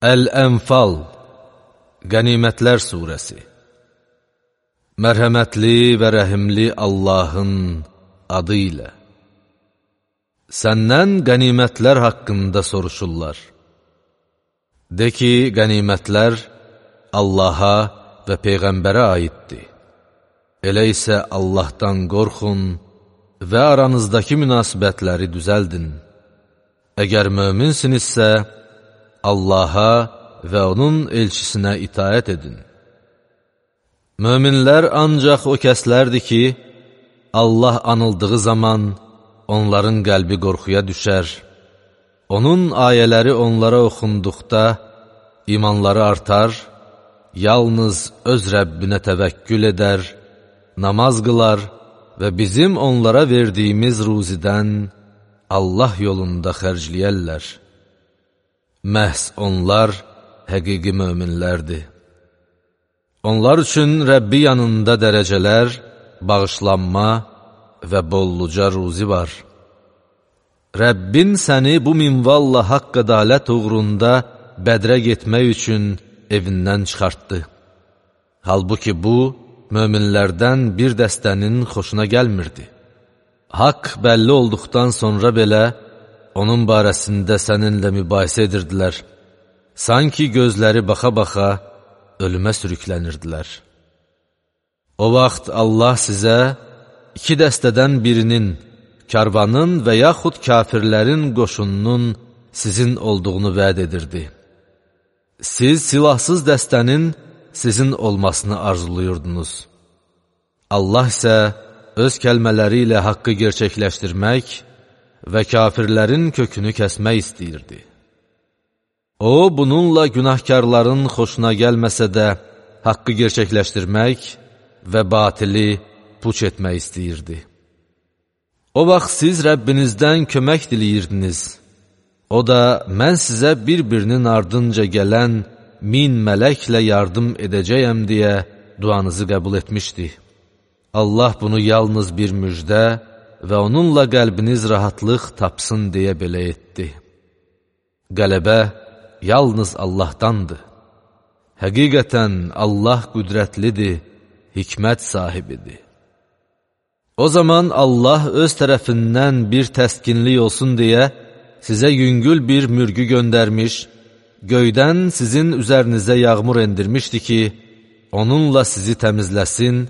Əl-Ənfal Qənimətlər Suresi Mərhəmətli və rəhimli Allahın adı ilə Səndən qənimətlər haqqında soruşurlar. De ki, qənimətlər Allaha və Peyğəmbərə aiddir. Elə isə Allahdan qorxun və aranızdakı münasibətləri düzəldin. Əgər möminsinizsə, Allaha və onun elçisinə itayət edin. Möminlər ancaq o kəslərdir ki, Allah anıldığı zaman onların qəlbi qorxuya düşər, onun ayələri onlara oxunduqda imanları artar, yalnız öz Rəbbinə təvəkkül edər, namaz qılar və bizim onlara verdiyimiz ruzidən Allah yolunda xərcləyərlər. Məhz onlar həqiqi möminlərdir. Onlar üçün Rəbbi yanında dərəcələr, bağışlanma və bolluca ruzi var. Rəbbin səni bu minvalla haqq ədalət uğrunda bədrə getmək üçün evindən çıxartdı. Halbuki bu, möminlərdən bir dəstənin xoşuna gəlmirdi. Haqq bəlli olduqdan sonra belə, onun barəsində səninlə mübahisə edirdilər. Sanki gözləri baxa-baxa ölümə sürüklənirdilər. O vaxt Allah sizə iki dəstədən birinin, karvanın və yaxud kafirlərin qoşununun sizin olduğunu vəd edirdi. Siz silahsız dəstənin sizin olmasını arzuluyurdunuz. Allah isə öz kəlmələri ilə haqqı gerçəkləşdirmək və kafirlərin kökünü kəsmək istəyirdi. O, bununla günahkarların xoşuna gəlməsə də haqqı gerçəkləşdirmək və batili puç etmək istəyirdi. O vaxt siz Rəbbinizdən kömək diləyirdiniz. O da, mən sizə bir-birinin ardınca gələn min mələklə yardım edəcəyəm deyə duanızı qəbul etmişdi. Allah bunu yalnız bir müjdə və onunla qəlbiniz rahatlıq tapsın deyə belə etdi. Qələbə yalnız Allahdandır. Həqiqətən Allah qüdrətlidir, hikmət sahibidir. O zaman Allah öz tərəfindən bir təskinlik olsun deyə sizə yüngül bir mürgü göndərmiş, göydən sizin üzərinizə yağmur endirmişdi ki, onunla sizi təmizləsin,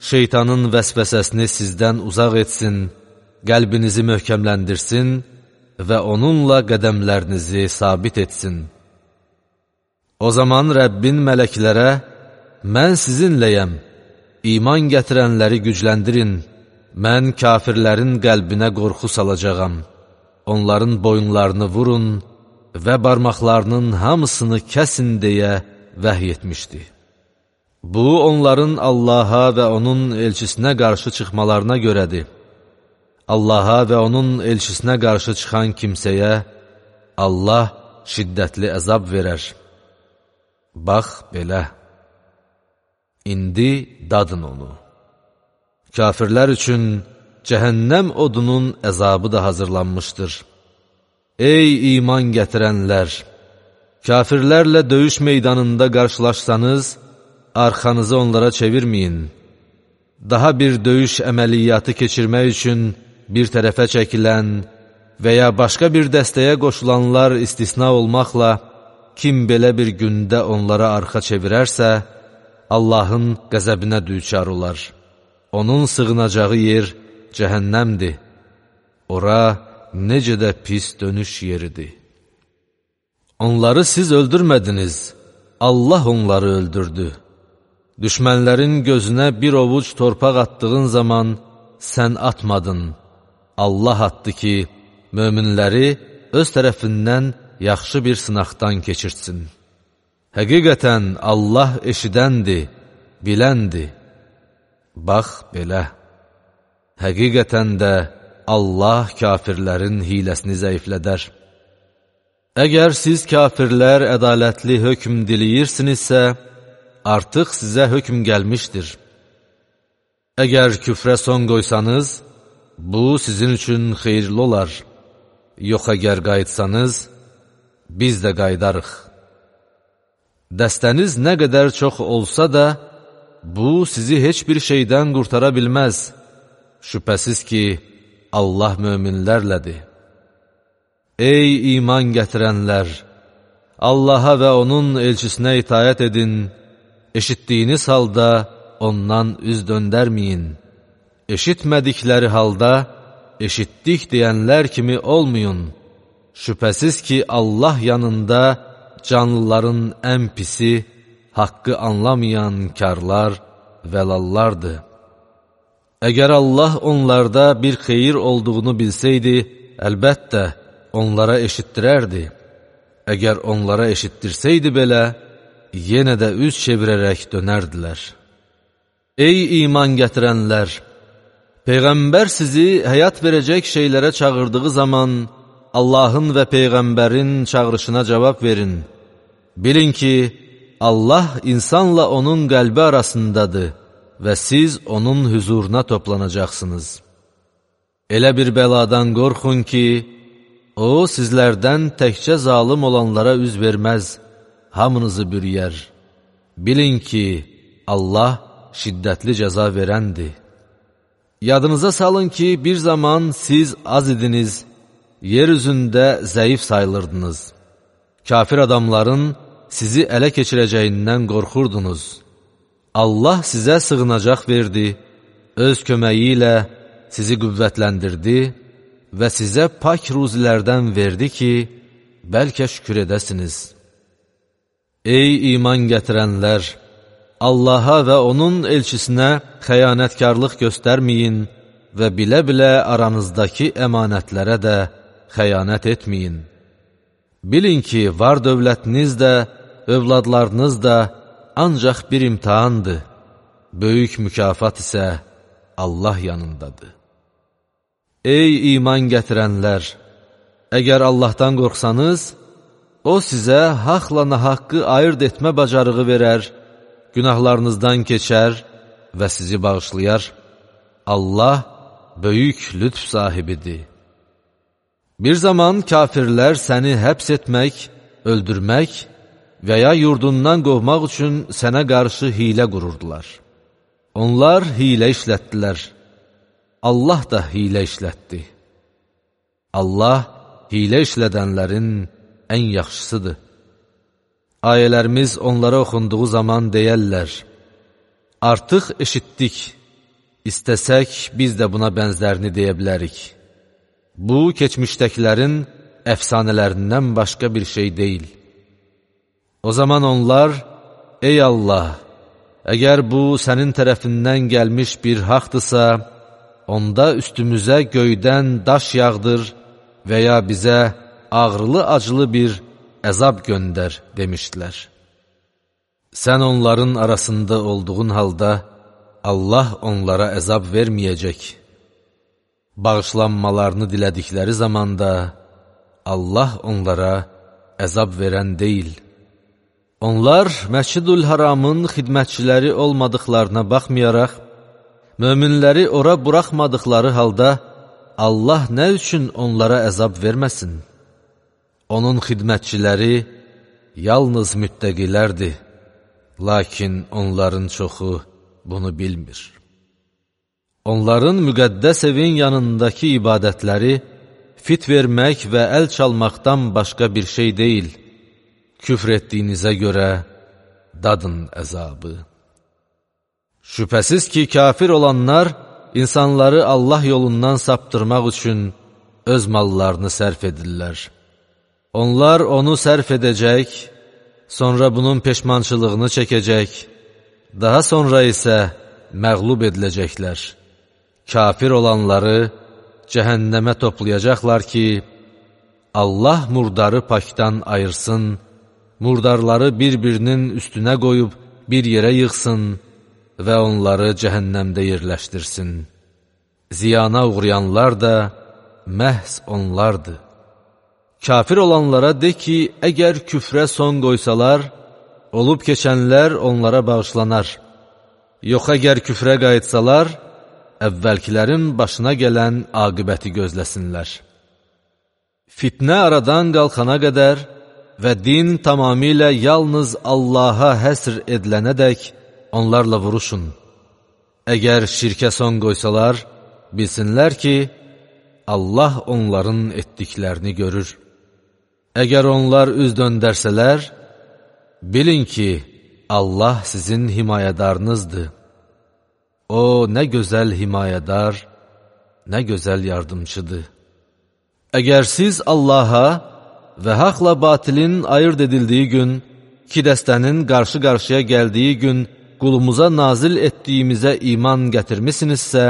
şeytanın vəsvəsəsini sizdən uzaq etsin, qəlbinizi möhkəmləndirsin və onunla qədəmlərinizi sabit etsin. O zaman Rəbbin mələklərə, mən sizinləyəm, iman gətirənləri gücləndirin, mən kafirlərin qəlbinə qorxu salacağam, onların boyunlarını vurun və barmaqlarının hamısını kəsin deyə vəhy etmişdi. Bu, onların Allaha və onun elçisinə qarşı çıxmalarına görədir. Allaha və onun elçisinə qarşı çıxan kimsəyə Allah şiddətli əzab verər. Bax, belə. İndi dadın onu. Kafirlər üçün cəhənnəm odunun əzabı da hazırlanmışdır. Ey iman gətirənlər! Kafirlərlə döyüş meydanında qarşılaşsanız, arxanızı onlara çevirməyin. Daha bir döyüş əməliyyatı keçirmək üçün bir tərəfə çəkilən və ya başqa bir dəstəyə qoşulanlar istisna olmaqla, kim belə bir gündə onlara arxa çevirərsə, Allahın qəzəbinə düçar olar. Onun sığınacağı yer cəhənnəmdir. Ora necə də pis dönüş yeridir. Onları siz öldürmədiniz, Allah onları öldürdü. Düşmənlərin gözünə bir ovuc torpaq attığın zaman sən atmadın. Allah atdı ki, möminləri öz tərəfindən yaxşı bir sınaqdan keçirtsin. Həqiqətən Allah eşidəndir, biləndir. Bax belə. Həqiqətən də Allah kafirlərin hiləsini zəiflədər. Əgər siz kafirlər ədalətli hökm diləyirsinizsə, artıq sizə hökm gəlmişdir. Əgər küfrə son qoysanız, bu sizin üçün xeyirli olar. Yox əgər qayıtsanız, biz də qaydarıq. Dəstəniz nə qədər çox olsa da, bu sizi heç bir şeydən qurtara bilməz. Şübhəsiz ki, Allah möminlərlədir. Ey iman gətirənlər! Allaha və onun elçisinə itayət edin, eşitdiyiniz halda ondan üz döndərməyin. Eşitmədikləri halda, eşitdik deyənlər kimi olmayın. Şübhəsiz ki, Allah yanında canlıların ən pisi, haqqı anlamayan karlar, vəlallardır. Əgər Allah onlarda bir xeyir olduğunu bilsəydi, əlbəttə, onlara eşitdirərdi. Əgər onlara eşitdirsəydi belə, yenə də üz çevirərək dönərdilər. Ey iman gətirənlər! Peyğəmbər sizi həyat verəcək şeylərə çağırdığı zaman Allahın və Peyğəmbərin çağırışına cavab verin. Bilin ki, Allah insanla onun qəlbi arasındadır və siz onun hüzuruna toplanacaqsınız. Elə bir bəladan qorxun ki, O sizlərdən təkcə zalım olanlara üz verməz, hamınızı bürüyər. Bilin ki, Allah şiddətli cəza verəndir. Yadınıza salın ki, bir zaman siz az idiniz, yer üzündə zəif sayılırdınız. Kafir adamların sizi ələ keçirəcəyindən qorxurdunuz. Allah sizə sığınacaq verdi, öz köməyi ilə sizi qüvvətləndirdi və sizə pak ruzilərdən verdi ki, bəlkə şükür edəsiniz. Ey iman gətirənlər! Allaha və onun elçisinə xəyanətkarlıq göstərməyin və bilə-bilə aranızdakı əmanətlərə də xəyanət etməyin. Bilin ki, var dövlətiniz də, övladlarınız da ancaq bir imtihandır. Böyük mükafat isə Allah yanındadır. Ey iman gətirənlər! Əgər Allahdan qorxsanız, O sizə haqla nahaqqı ayırt etmə bacarığı verər, günahlarınızdan keçər və sizi bağışlayar. Allah böyük lütf sahibidir. Bir zaman kafirlər səni həbs etmək, öldürmək və ya yurdundan qovmaq üçün sənə qarşı hilə qururdular. Onlar hilə işlətdilər. Allah da hilə işlətdi. Allah hilə işlədənlərin ən yaxşısıdır. Ayələrimiz onlara oxunduğu zaman deyərlər, Artıq eşitdik, istəsək biz də buna bənzərini deyə bilərik. Bu, keçmişdəkilərin əfsanələrindən başqa bir şey deyil. O zaman onlar, Ey Allah, əgər bu sənin tərəfindən gəlmiş bir haqdırsa, onda üstümüzə göydən daş yağdır və ya bizə ağrılı-acılı bir əzab göndər, demişdilər. Sən onların arasında olduğun halda, Allah onlara əzab verməyəcək. Bağışlanmalarını dilədikləri zamanda, Allah onlara əzab verən deyil. Onlar Məscidül Haramın xidmətçiləri olmadıqlarına baxmayaraq, möminləri ora buraxmadıqları halda, Allah nə üçün onlara əzab verməsin? Onun xidmətçiləri yalnız müttəqilərdir, lakin onların çoxu bunu bilmir. Onların müqəddəs evin yanındakı ibadətləri fit vermək və əl çalmaqdan başqa bir şey deyil. Küfr etdiyinizə görə dadın əzabı. Şübhəsiz ki, kafir olanlar insanları Allah yolundan saptırmaq üçün öz mallarını sərf edirlər. Onlar onu sərf edəcək, sonra bunun peşmançılığını çəkəcək, daha sonra isə məğlub ediləcəklər. Kafir olanları cəhənnəmə toplayacaqlar ki, Allah murdarı pakdan ayırsın, murdarları bir-birinin üstünə qoyub bir yerə yıxsın və onları cəhənnəmdə yerləşdirsin. Ziyana uğrayanlar da məhz onlardır. Kafir olanlara de ki, əgər küfrə son qoysalar, olub keçənlər onlara bağışlanar. Yox, əgər küfrə qayıtsalar, əvvəlkilərin başına gələn aqibəti gözləsinlər. Fitnə aradan qalxana qədər, və din tamamilə yalnız Allaha həsr edilənədək onlarla vuruşun. Əgər şirkə son qoysalar, bilsinlər ki, Allah onların etdiklərini görür. Əgər onlar üz döndərsələr, bilin ki, Allah sizin himayədarınızdır. O, nə gözəl himayədar, nə gözəl yardımçıdır. Əgər siz Allaha və haqla batilin ayırt edildiyi gün, iki dəstənin qarşı-qarşıya gəldiyi gün qulumuza nazil etdiyimizə iman gətirmisinizsə,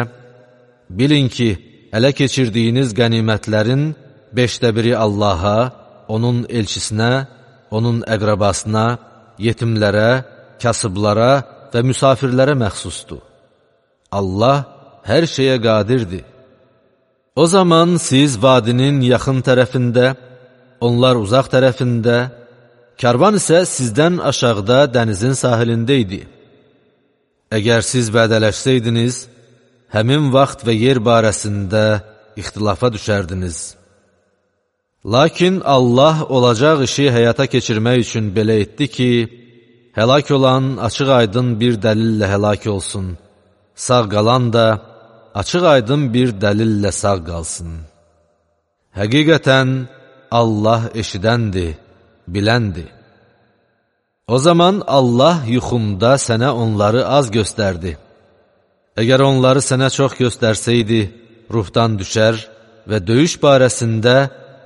bilin ki, ələ keçirdiyiniz qənimətlərin beşdə biri Allaha, onun elçisinə, onun əqrabasına, yetimlərə, kasıblara və müsafirlərə məxsusdur. Allah hər şeyə qadirdir. O zaman siz vadinin yaxın tərəfində, onlar uzaq tərəfində, karvan isə sizdən aşağıda dənizin sahilində idi. Əgər siz vədələşsəydiniz, həmin vaxt və yer barəsində ixtilafa düşərdiniz. Lakin Allah olacaq işi həyata keçirmək üçün belə etdi ki, həlak olan açıq aydın bir dəlillə həlak olsun, sağ qalan da açıq aydın bir dəlillə sağ qalsın. Həqiqətən Allah eşidəndir, biləndir. O zaman Allah yuxumda sənə onları az göstərdi. Əgər onları sənə çox göstərsəydi, ruhdan düşər və döyüş barəsində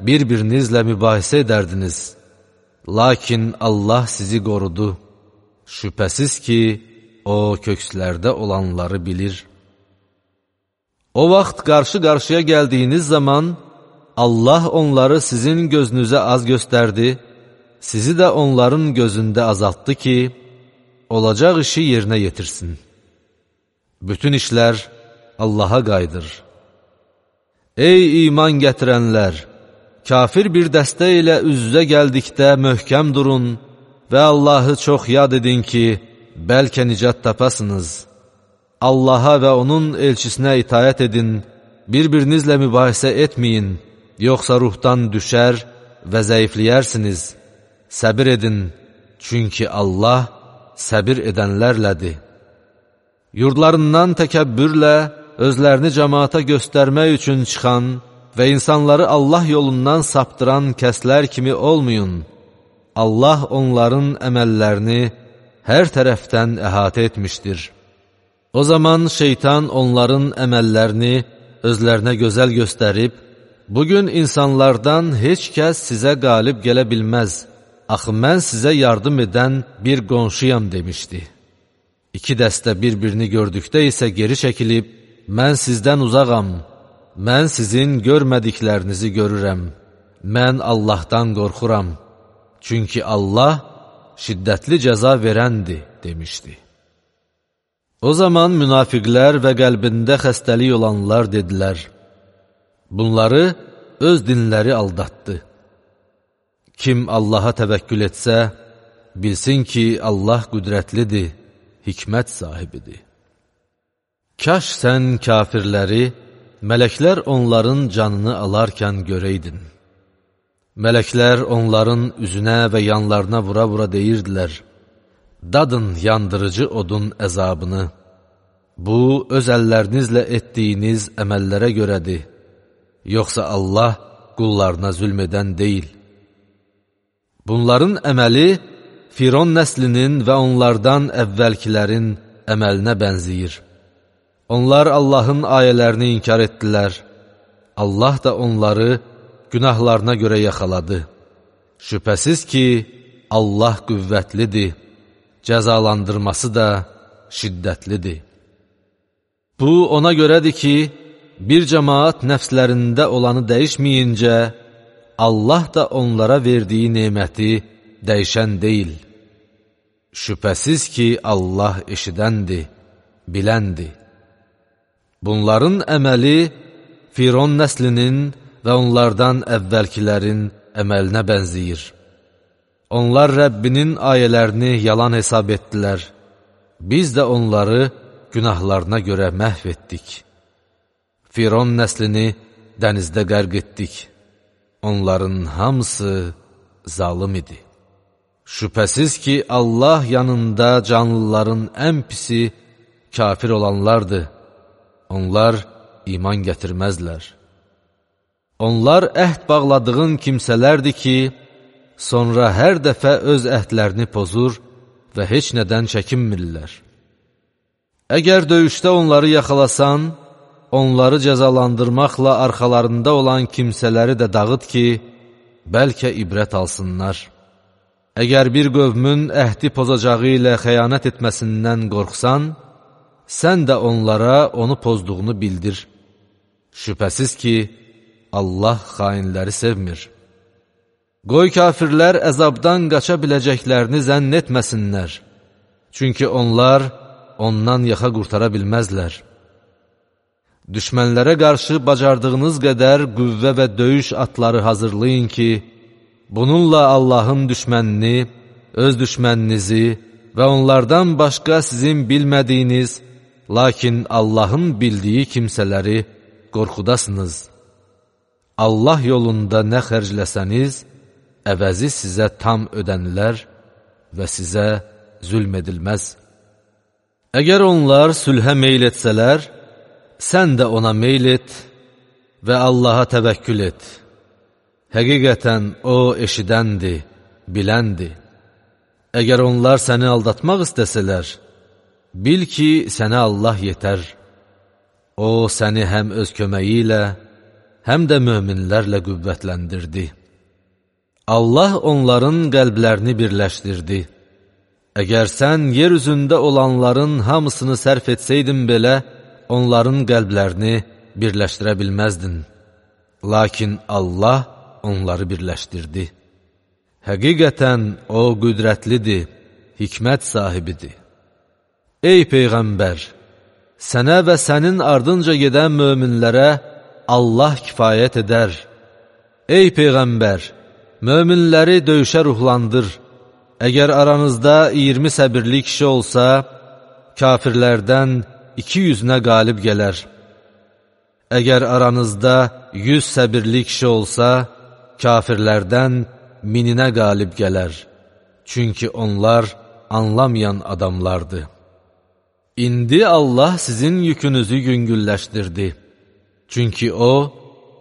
bir-birinizlə mübahisə edərdiniz. Lakin Allah sizi qorudu. Şübhəsiz ki, O kökslərdə olanları bilir. O vaxt qarşı-qarşıya gəldiyiniz zaman Allah onları sizin gözünüzə az göstərdi, sizi də onların gözündə azaltdı ki, olacaq işi yerinə yetirsin. Bütün işlər Allaha qaydır. Ey iman gətirənlər! Kafir bir dəstə ilə üz-üzə gəldikdə möhkəm durun və Allahı çox yad edin ki, bəlkə nicat tapasınız. Allaha və onun elçisinə itayət edin, bir-birinizlə mübahisə etməyin, yoxsa ruhdan düşər və zəifləyərsiniz. Səbir edin, çünki Allah səbir edənlərlədir. Yurdlarından təkəbbürlə özlərini cəmaata göstərmək üçün çıxan və insanları Allah yolundan saptıran kəslər kimi olmayın. Allah onların əməllərini hər tərəfdən əhatə etmişdir. O zaman şeytan onların əməllərini özlərinə gözəl göstərib, Bugün insanlardan heç kəs sizə qalib gələ bilməz, axı mən sizə yardım edən bir qonşuyam demişdi. İki dəstə bir-birini gördükdə isə geri çəkilib, mən sizdən uzaqam, mən sizin görmədiklərinizi görürəm, mən Allahdan qorxuram, çünki Allah şiddətli cəza verəndir, demişdi. O zaman münafiqlər və qəlbində xəstəlik olanlar dedilər, Bunları öz dinləri aldatdı. Kim Allaha təvəkkül etsə, bilsin ki, Allah qüdrətlidir, hikmət sahibidir. Kaş sən kafirləri, mələklər onların canını alarkən görəydin. Mələklər onların üzünə və yanlarına vura-vura deyirdilər, Dadın yandırıcı odun əzabını, bu, öz əllərinizlə etdiyiniz əməllərə görədir. Yoxsa Allah qullarına zülm edən deyil. Bunların əməli Firon nəslinin və onlardan əvvəlkilərin əməlinə bənziyir. Onlar Allahın ayələrini inkar etdilər. Allah da onları günahlarına görə yaxaladı. Şübhəsiz ki, Allah qüvvətlidir, cəzalandırması da şiddətlidir. Bu, ona görədir ki, bir cəmaat nəfslərində olanı dəyişməyincə, Allah da onlara verdiyi neməti dəyişən deyil. Şübhəsiz ki, Allah eşidəndir, biləndir. Bunların əməli Firon nəslinin və onlardan əvvəlkilərin əməlinə bənziyir. Onlar Rəbbinin ayələrini yalan hesab etdilər. Biz də onları günahlarına görə məhv etdik. Firon nəslini dənizdə qərq etdik. Onların hamısı zalım idi. Şübhəsiz ki, Allah yanında canlıların ən pisi kafir olanlardır. Onlar iman gətirməzlər. Onlar əhd bağladığın kimsələrdir ki, sonra hər dəfə öz əhdlərini pozur və heç nədən çəkinmirlər. Əgər döyüşdə onları yaxalasan, onları cəzalandırmaqla arxalarında olan kimsələri də dağıt ki, bəlkə ibrət alsınlar.'' Əgər bir qövmün əhdi pozacağı ilə xəyanət etməsindən qorxsan, sən də onlara onu pozduğunu bildir. Şübhəsiz ki, Allah xainləri sevmir. Qoy kafirlər əzabdan qaça biləcəklərini zənn etməsinlər. Çünki onlar ondan yaxa qurtara bilməzlər. Düşmənlərə qarşı bacardığınız qədər qüvvə və döyüş atları hazırlayın ki, Bununla Allahın düşmənini, öz düşməninizi və onlardan başqa sizin bilmədiyiniz, lakin Allahın bildiyi kimsələri qorxudasınız. Allah yolunda nə xərcləsəniz, əvəzi sizə tam ödənilər və sizə zülm edilməz. Əgər onlar sülhə meyl etsələr, sən də ona meyl et və Allaha təvəkkül et. Həqiqətən O eşidəndir, biləndir. Əgər onlar səni aldatmaq istəsələr, bil ki, sənə Allah yetər. O, səni həm öz köməyi ilə, həm də möminlərlə qüvvətləndirdi. Allah onların qəlblərini birləşdirdi. Əgər sən yer üzündə olanların hamısını sərf etsəydin belə, onların qəlblərini birləşdirə bilməzdin. Lakin Allah onları birləşdirdi. Həqiqətən O qüdrətlidir, hikmət sahibidir. Ey Peyğəmbər! Sənə və sənin ardınca gedən möminlərə Allah kifayət edər. Ey Peyğəmbər! Möminləri döyüşə ruhlandır. Əgər aranızda 20 səbirli kişi olsa, kafirlərdən 200-nə qalib gələr. Əgər aranızda 100 səbirli kişi olsa, kafirlərdən mininə qalib gələr, çünki onlar anlamayan adamlardır. İndi Allah sizin yükünüzü yüngülləşdirdi, çünki O,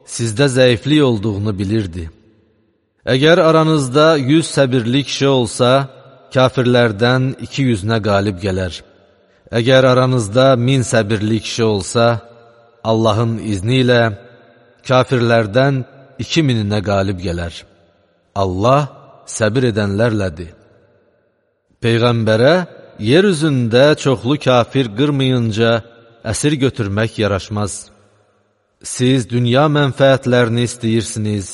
sizdə zəiflik olduğunu bilirdi. Əgər aranızda yüz səbirli kişi olsa, kafirlərdən iki yüzünə qalib gələr. Əgər aranızda min səbirli kişi olsa, Allahın izni ilə kafirlərdən 2000-nə qalib gələr. Allah səbir edənlərlədir. Peyğəmbərə yer üzündə çoxlu kafir qırmayınca əsir götürmək yaraşmaz. Siz dünya mənfəətlərini istəyirsiniz,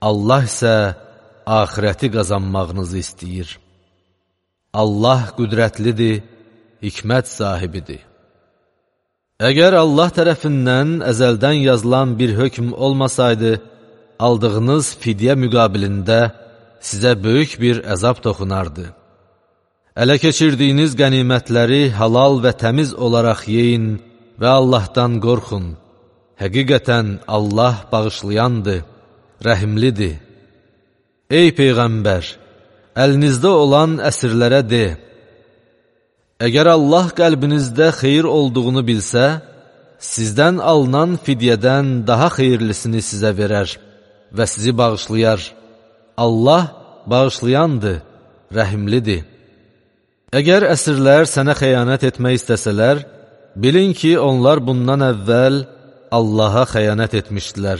Allah isə ahirəti qazanmağınızı istəyir. Allah qüdrətlidir, hikmət sahibidir. Əgər Allah tərəfindən əzəldən yazılan bir hökm olmasaydı, aldığınız fidyə müqabilində sizə böyük bir əzab toxunardı. Ələ keçirdiyiniz qənimətləri halal və təmiz olaraq yeyin və Allahdan qorxun. Həqiqətən Allah bağışlayandır, rəhimlidir. Ey Peyğəmbər, əlinizdə olan əsirlərə de, Əgər Allah qəlbinizdə xeyir olduğunu bilsə, sizdən alınan fidyədən daha xeyirlisini sizə verər və sizi bağışlayar. Allah bağışlayandır, rəhimlidir. Əgər əsirlər sənə xəyanət etmək istəsələr, bilin ki, onlar bundan əvvəl Allaha xəyanət etmişdilər.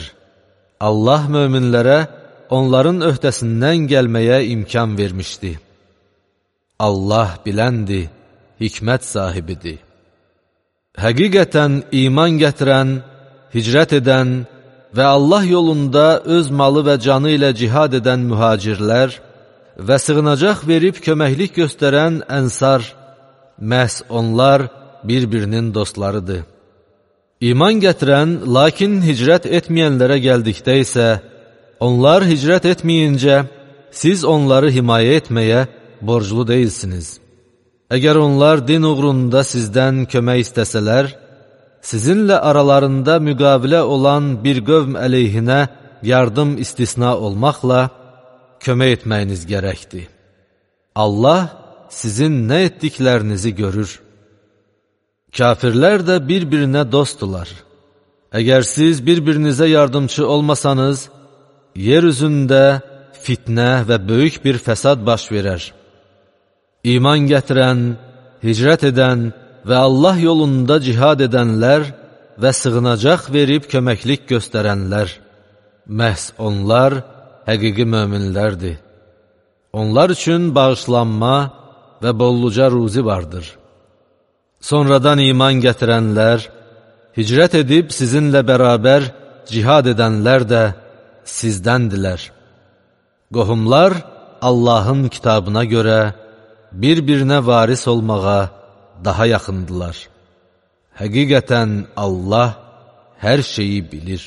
Allah möminlərə onların öhdəsindən gəlməyə imkan vermişdi. Allah biləndir, hikmət sahibidir. Həqiqətən iman gətirən, hicrət edən, və Allah yolunda öz malı və canı ilə cihad edən mühacirlər və sığınacaq verib köməklik göstərən ənsar, məhz onlar bir-birinin dostlarıdır. İman gətirən, lakin hicrət etməyənlərə gəldikdə isə, onlar hicrət etməyincə, siz onları himayə etməyə borclu deyilsiniz. Əgər onlar din uğrunda sizdən kömək istəsələr, sizinlə aralarında müqavilə olan bir qövm əleyhinə yardım istisna olmaqla, kömək etməyiniz gərəkdir. Allah sizin nə etdiklərinizi görür. Kafirlər də bir-birinə dostdular. Əgər siz bir-birinizə yardımçı olmasanız, yer üzündə fitnə və böyük bir fəsad baş verər. İman gətirən, hicrət edən və Allah yolunda cihad edənlər və sığınacaq verib köməklik göstərənlər, məhz onlar həqiqi möminlərdir. Onlar üçün bağışlanma və bolluca ruzi vardır. Sonradan iman gətirənlər, hicrət edib sizinlə bərabər cihad edənlər də sizdəndilər. Qohumlar Allahın kitabına görə bir-birinə varis olmağa daha yaxındılar. Həqiqətən Allah hər şeyi bilir.